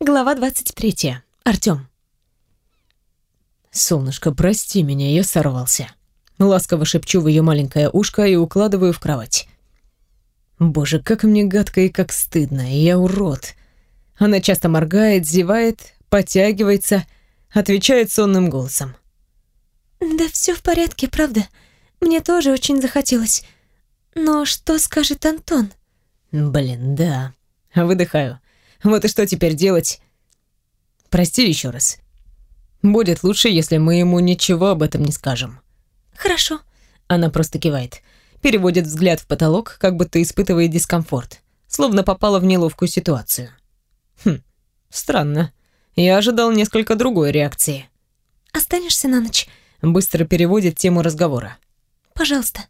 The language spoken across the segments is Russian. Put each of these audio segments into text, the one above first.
Глава 23. Артём. «Солнышко, прости меня, я сорвался». Ласково шепчу в ее маленькое ушко и укладываю в кровать. Боже, как мне гадко и как стыдно, я урод. Она часто моргает, зевает, потягивается, отвечает сонным голосом. Да все в порядке, правда. Мне тоже очень захотелось. Но что скажет Антон? Блин, да. Выдыхаю. Вот и что теперь делать? Прости еще раз. Будет лучше, если мы ему ничего об этом не скажем. Хорошо. Она просто кивает. Переводит взгляд в потолок, как будто испытывает дискомфорт. Словно попала в неловкую ситуацию. Хм, странно. Я ожидал несколько другой реакции. Останешься на ночь? Быстро переводит тему разговора. Пожалуйста.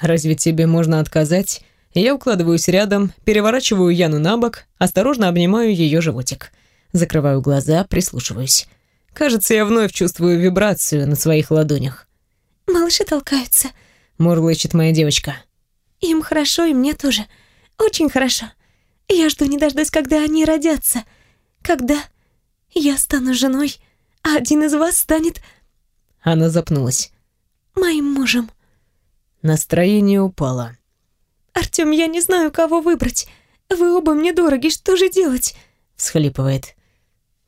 Разве тебе можно отказать? Я укладываюсь рядом, переворачиваю Яну на бок, осторожно обнимаю ее животик. Закрываю глаза, прислушиваюсь. Кажется, я вновь чувствую вибрацию на своих ладонях. «Малыши толкаются», — мурлычет моя девочка. «Им хорошо, и мне тоже. Очень хорошо. Я жду не дождусь, когда они родятся. Когда я стану женой, а один из вас станет...» Она запнулась. «Моим мужем». Настроение упало. «Артём, я не знаю, кого выбрать. Вы оба мне дороги, что же делать?» Всхлипывает.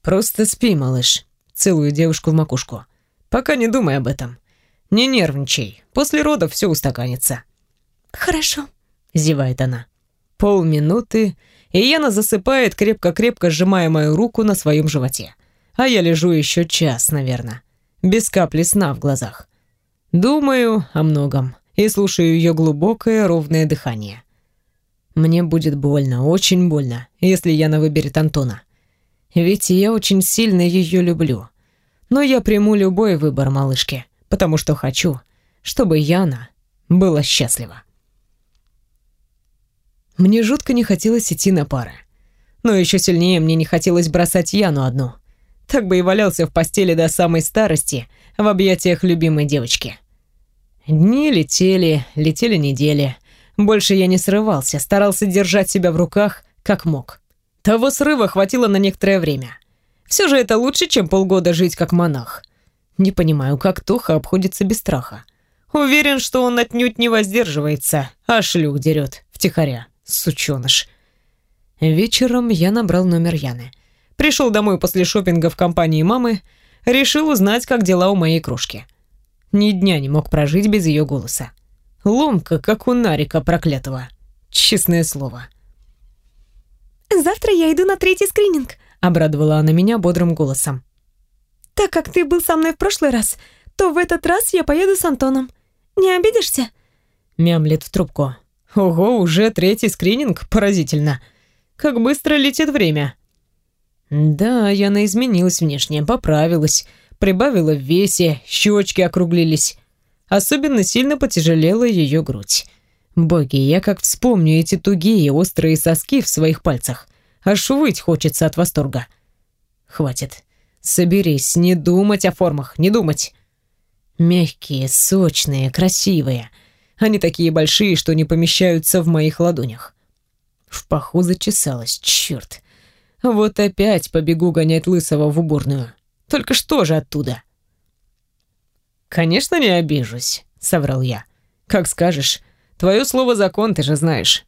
«Просто спи, малыш». Целую девушку в макушку. «Пока не думай об этом. Не нервничай. После родов все устаканится». «Хорошо», — зевает она. Полминуты, и Яна засыпает, крепко-крепко сжимая мою руку на своем животе. А я лежу еще час, наверное, без капли сна в глазах. Думаю о многом и слушаю ее глубокое ровное дыхание. Мне будет больно, очень больно, если Яна выберет Антона. Ведь я очень сильно ее люблю. Но я приму любой выбор малышки, потому что хочу, чтобы Яна была счастлива. Мне жутко не хотелось идти на пары. Но еще сильнее мне не хотелось бросать Яну одну. Так бы и валялся в постели до самой старости, в объятиях любимой девочки. Дни летели, летели недели. Больше я не срывался, старался держать себя в руках, как мог. Того срыва хватило на некоторое время. Все же это лучше, чем полгода жить как монах. Не понимаю, как Тоха обходится без страха. Уверен, что он отнюдь не воздерживается, а шлюх дерет втихаря, сученыш. Вечером я набрал номер Яны. Пришел домой после шопинга в компании мамы, решил узнать, как дела у моей крошки. Ни дня не мог прожить без ее голоса. Ломка, как у Нарика проклятого. Честное слово. «Завтра я иду на третий скрининг», — обрадовала она меня бодрым голосом. «Так как ты был со мной в прошлый раз, то в этот раз я поеду с Антоном. Не обидишься?» Мямлет в трубку. «Ого, уже третий скрининг? Поразительно. Как быстро летит время». Да, Яна изменилась внешне, поправилась прибавила в весе, щечки округлились. Особенно сильно потяжелела ее грудь. Боги, я как вспомню эти тугие острые соски в своих пальцах. Аж выть хочется от восторга. Хватит. Соберись, не думать о формах, не думать. Мягкие, сочные, красивые. Они такие большие, что не помещаются в моих ладонях. В паху зачесалась, черт. Вот опять побегу гонять Лысого в уборную. Только что же оттуда?» «Конечно, не обижусь», — соврал я. «Как скажешь. Твое слово закон, ты же знаешь».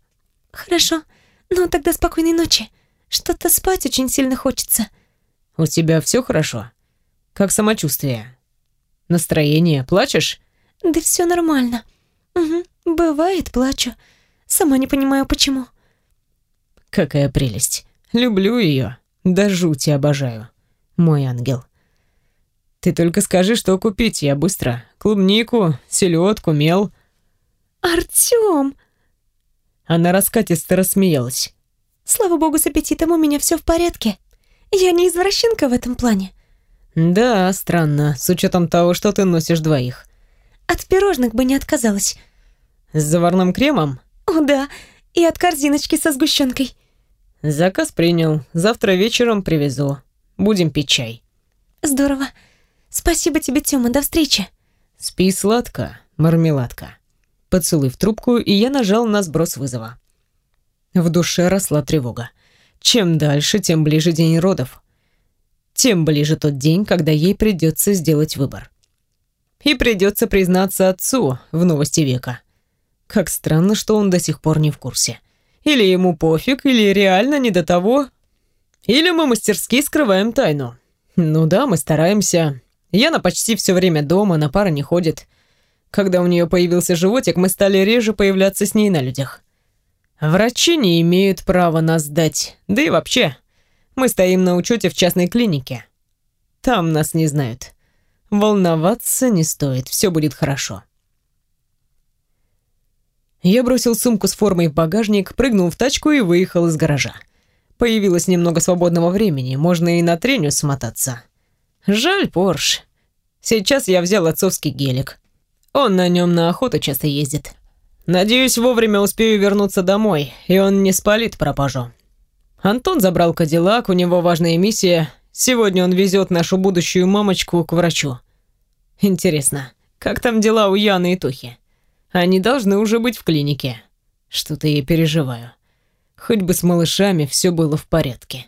«Хорошо. Ну, тогда спокойной ночи. Что-то спать очень сильно хочется». «У тебя все хорошо? Как самочувствие? Настроение? Плачешь?» «Да все нормально. Угу, бывает, плачу. Сама не понимаю, почему». «Какая прелесть. Люблю ее. Да жути обожаю. Мой ангел». Ты только скажи, что купить, я быстро. Клубнику, селедку, мел. Артём! Она раскатисто рассмеялась. Слава богу, с аппетитом у меня все в порядке. Я не извращенка в этом плане. Да, странно, с учетом того, что ты носишь двоих. От пирожных бы не отказалась. С заварным кремом? О, да, и от корзиночки со сгущенкой. Заказ принял. Завтра вечером привезу. Будем пить чай. Здорово. Спасибо тебе, Тёма, до встречи. Спи сладко, мармеладка. Поцелуй в трубку, и я нажал на сброс вызова. В душе росла тревога. Чем дальше, тем ближе день родов. Тем ближе тот день, когда ей придется сделать выбор. И придется признаться отцу в новости века. Как странно, что он до сих пор не в курсе. Или ему пофиг, или реально не до того. Или мы мастерски скрываем тайну. Ну да, мы стараемся. Яна почти все время дома, на пары не ходит. Когда у нее появился животик, мы стали реже появляться с ней на людях. Врачи не имеют права нас сдать. Да и вообще, мы стоим на учете в частной клинике. Там нас не знают. Волноваться не стоит, все будет хорошо. Я бросил сумку с формой в багажник, прыгнул в тачку и выехал из гаража. Появилось немного свободного времени, можно и на треню смотаться. Жаль Порш. Сейчас я взял отцовский гелик. Он на нем на охоту часто ездит. Надеюсь, вовремя успею вернуться домой, и он не спалит пропажу. Антон забрал Кадиллак, у него важная миссия. Сегодня он везет нашу будущую мамочку к врачу. Интересно, как там дела у Яны и Тухи? Они должны уже быть в клинике. Что-то я переживаю. Хоть бы с малышами все было в порядке.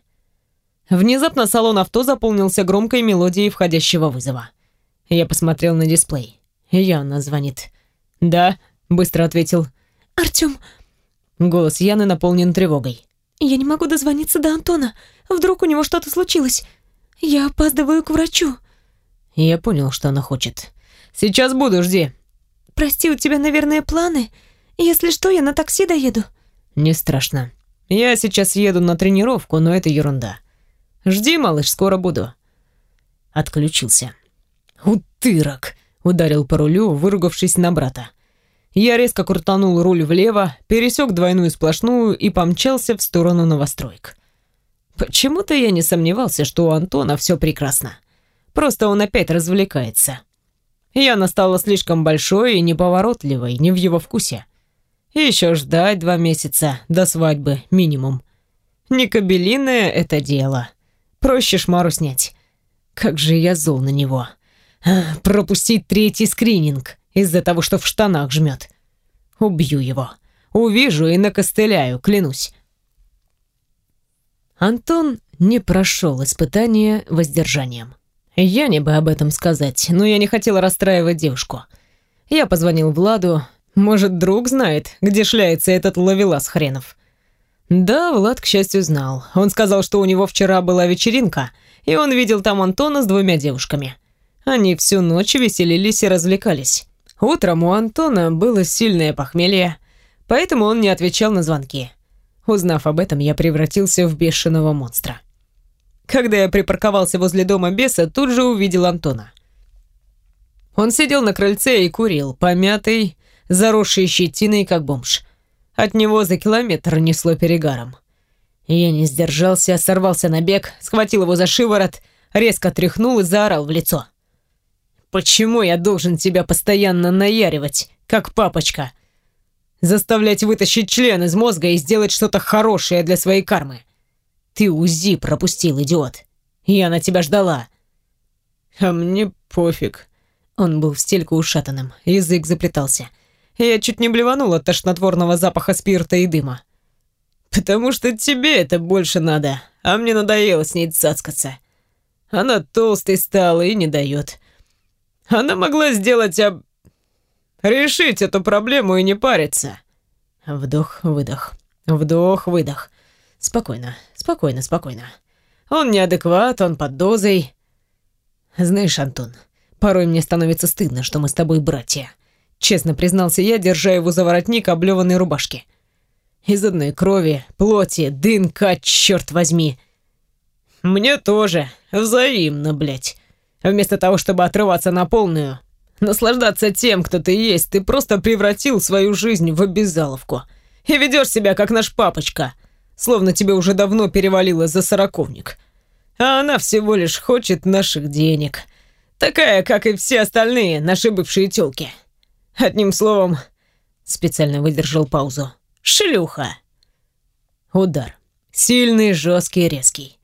Внезапно салон авто заполнился громкой мелодией входящего вызова. Я посмотрел на дисплей. Яна звонит. «Да», — быстро ответил. «Артём...» Голос Яны наполнен тревогой. «Я не могу дозвониться до Антона. Вдруг у него что-то случилось. Я опаздываю к врачу». Я понял, что она хочет. «Сейчас буду, жди». «Прости, у тебя, наверное, планы? Если что, я на такси доеду». «Не страшно. Я сейчас еду на тренировку, но это ерунда. Жди, малыш, скоро буду». Отключился. «Утырок!» — ударил по рулю, выругавшись на брата. Я резко крутанул руль влево, пересек двойную сплошную и помчался в сторону новостроек. Почему-то я не сомневался, что у Антона все прекрасно. Просто он опять развлекается. Яна стала слишком большой и неповоротливой, не в его вкусе. Еще ждать два месяца до свадьбы минимум. Не кабелиное это дело. Проще шмару снять. Как же я зол на него. А, пропустить третий скрининг из-за того, что в штанах жмет. Убью его. Увижу и накостыляю, клянусь. Антон не прошел испытание воздержанием. Я не бы об этом сказать, но я не хотела расстраивать девушку. Я позвонил Владу. Может, друг знает, где шляется этот ловелас хренов. Да, Влад, к счастью, знал. Он сказал, что у него вчера была вечеринка, и он видел там Антона с двумя девушками. Они всю ночь веселились и развлекались. Утром у Антона было сильное похмелье, поэтому он не отвечал на звонки. Узнав об этом, я превратился в бешеного монстра. Когда я припарковался возле дома беса, тут же увидел Антона. Он сидел на крыльце и курил, помятый, заросший щетиной, как бомж. От него за километр несло перегаром. Я не сдержался, сорвался на бег, схватил его за шиворот, резко тряхнул и заорал в лицо. «Почему я должен тебя постоянно наяривать, как папочка? Заставлять вытащить член из мозга и сделать что-то хорошее для своей кармы?» Ты УЗИ пропустил, идиот. Я на тебя ждала. А мне пофиг. Он был в стельку ушатанным, язык заплетался. Я чуть не блеванул от тошнотворного запаха спирта и дыма. Потому что тебе это больше надо, а мне надоело с ней цацкаться. Она толстой стала и не дает. Она могла сделать об... Решить эту проблему и не париться. Вдох-выдох. Вдох-выдох. Спокойно, спокойно, спокойно. Он неадекват, он под дозой. Знаешь, Антон, порой мне становится стыдно, что мы с тобой братья. Честно признался я, держа его за воротник облеванной рубашки. Из одной крови, плоти, дынка, черт возьми. Мне тоже. Взаимно, блядь. Вместо того, чтобы отрываться на полную, наслаждаться тем, кто ты есть, ты просто превратил свою жизнь в обязаловку. И ведешь себя, как наш папочка — словно тебе уже давно перевалило за сороковник. А она всего лишь хочет наших денег. Такая, как и все остальные наши бывшие тёлки. Одним словом, специально выдержал паузу. Шлюха. Удар. Сильный, жесткий, резкий.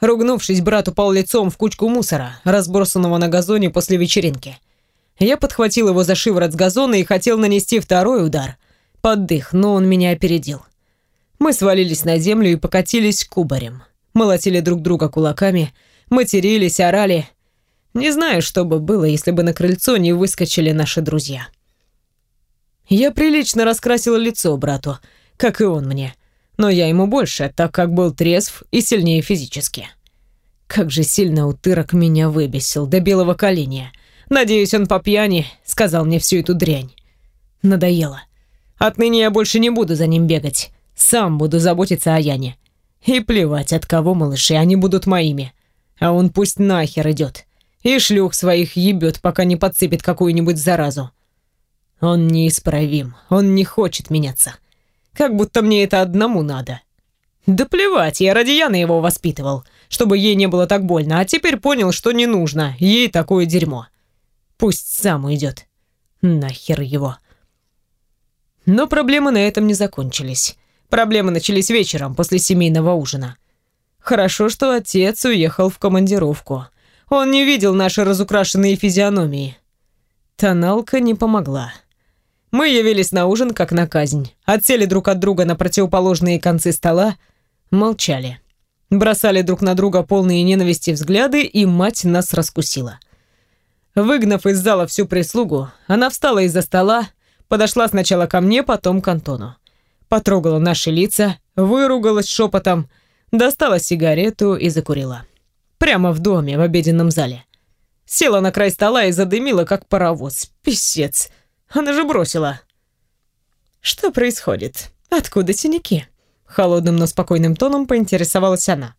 Ругнувшись, брат упал лицом в кучку мусора, разбросанного на газоне после вечеринки. Я подхватил его за шиворот с газона и хотел нанести второй удар. Под дых, но он меня опередил. Мы свалились на землю и покатились кубарем. Молотили друг друга кулаками, матерились, орали. Не знаю, что бы было, если бы на крыльцо не выскочили наши друзья. Я прилично раскрасила лицо брату, как и он мне. Но я ему больше, так как был трезв и сильнее физически. Как же сильно утырок меня выбесил до белого коленя. Надеюсь, он по пьяни сказал мне всю эту дрянь. Надоело. Отныне я больше не буду за ним бегать. Сам буду заботиться о Яне. И плевать, от кого малыши, они будут моими. А он пусть нахер идет. И шлюх своих ебет, пока не подцепит какую-нибудь заразу. Он неисправим, он не хочет меняться. Как будто мне это одному надо. Да плевать, я ради Яны его воспитывал, чтобы ей не было так больно, а теперь понял, что не нужно ей такое дерьмо. Пусть сам уйдет. Нахер его. Но проблемы на этом не закончились. Проблемы начались вечером, после семейного ужина. Хорошо, что отец уехал в командировку. Он не видел наши разукрашенные физиономии. Тоналка не помогла. Мы явились на ужин, как на казнь. Отсели друг от друга на противоположные концы стола, молчали. Бросали друг на друга полные ненависти взгляды, и мать нас раскусила. Выгнав из зала всю прислугу, она встала из-за стола, подошла сначала ко мне, потом к Антону. Потрогала наши лица, выругалась шепотом, достала сигарету и закурила. Прямо в доме, в обеденном зале. Села на край стола и задымила, как паровоз. Писец. Она же бросила. «Что происходит? Откуда синяки?» Холодным, но спокойным тоном поинтересовалась она.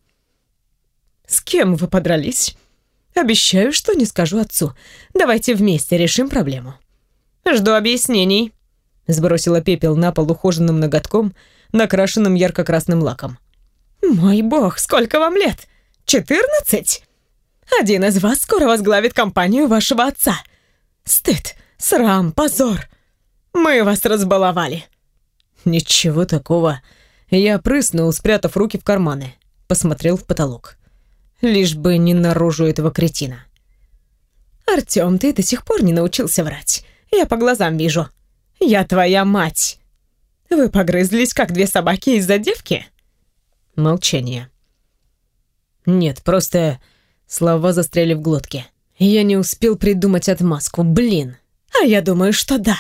«С кем вы подрались?» «Обещаю, что не скажу отцу. Давайте вместе решим проблему». «Жду объяснений», — сбросила пепел на пол ухоженным ноготком, накрашенным ярко-красным лаком. «Мой бог, сколько вам лет? Четырнадцать? Один из вас скоро возглавит компанию вашего отца. Стыд, срам, позор. Мы вас разбаловали». «Ничего такого». Я прыснул, спрятав руки в карманы. Посмотрел в потолок. Лишь бы не наружу этого кретина. «Артём, ты до сих пор не научился врать. Я по глазам вижу. Я твоя мать. Вы погрызлись, как две собаки из-за девки?» Молчание. «Нет, просто...» Слова застряли в глотке. Я не успел придумать отмазку, блин. «А я думаю, что да».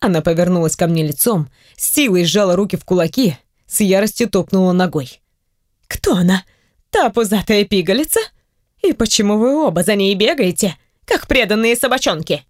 Она повернулась ко мне лицом, с силой сжала руки в кулаки, с яростью топнула ногой. «Кто она? Та пузатая пигалица? И почему вы оба за ней бегаете, как преданные собачонки?»